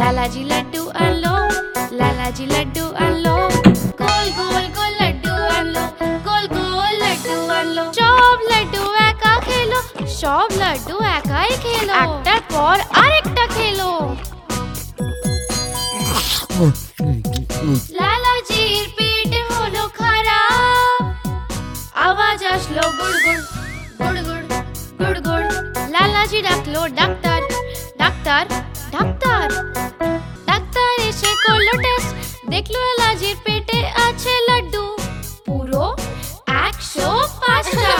লালাজি লাড্ডু আনলো লালাজি লাড্ডু আনলো গোল গোল গোল লাড্ডু আনলো গোল গোল লাড্ডু আনলো সব লাড্ডু একা খেলো সব লাড্ডু একাই খেলো একটার পর আরেকটা খেলো লালাজির পেট হলো খারাপ আওয়াজ আসলো গুড়গুড় গুড়গুড় গুড়গুড় লালাজি ডাকলো ডাক্তার ডাক্তার ডাক্তার দেখল এলাজির পেটে আছে লাড্ডু। পুরো একশো পাঁচটা।